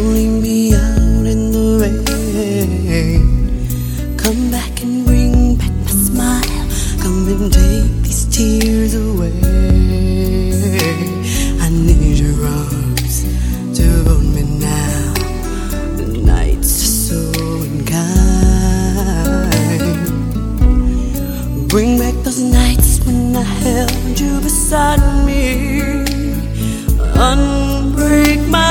rolling me out in the rain. Come back and bring back my smile. Come and take these tears away. I need your arms to hold me now. The nights are so unkind. Bring back those nights when I held you beside me. Unbreak my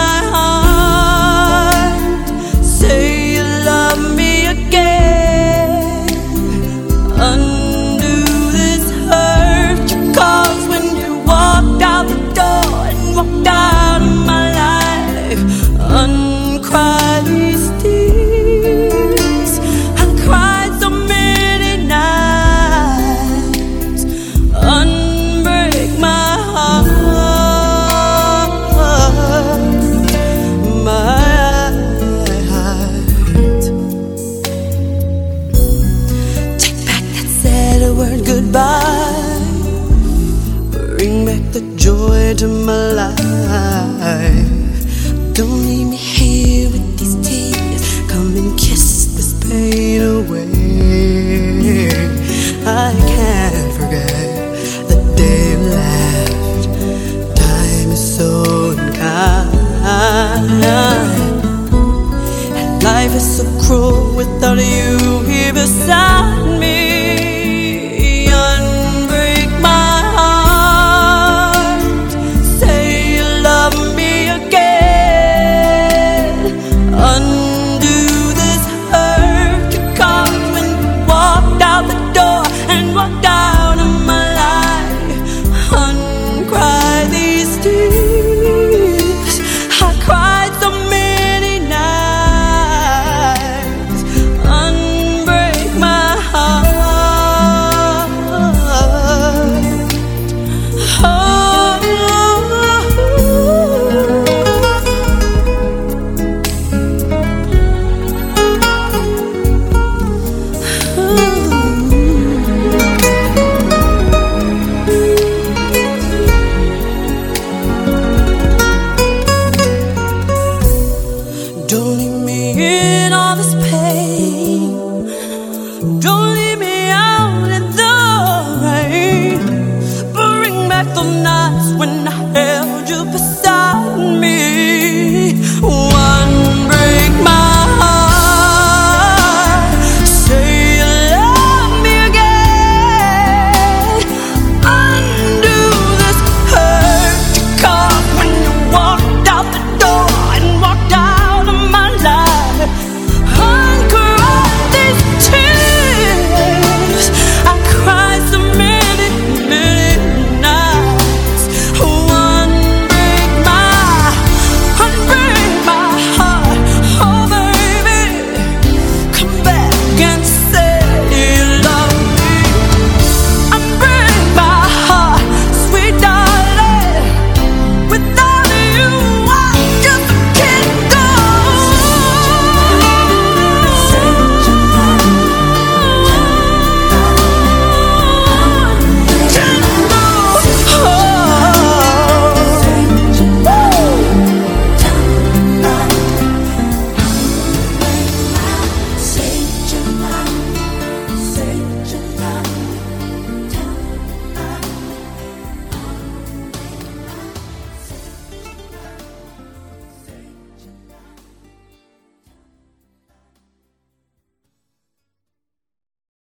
joy to my life. Don't leave me here with these tears. Come and kiss this pain away. I can't forget the day you left. Time is so unkind. And life is so cruel without you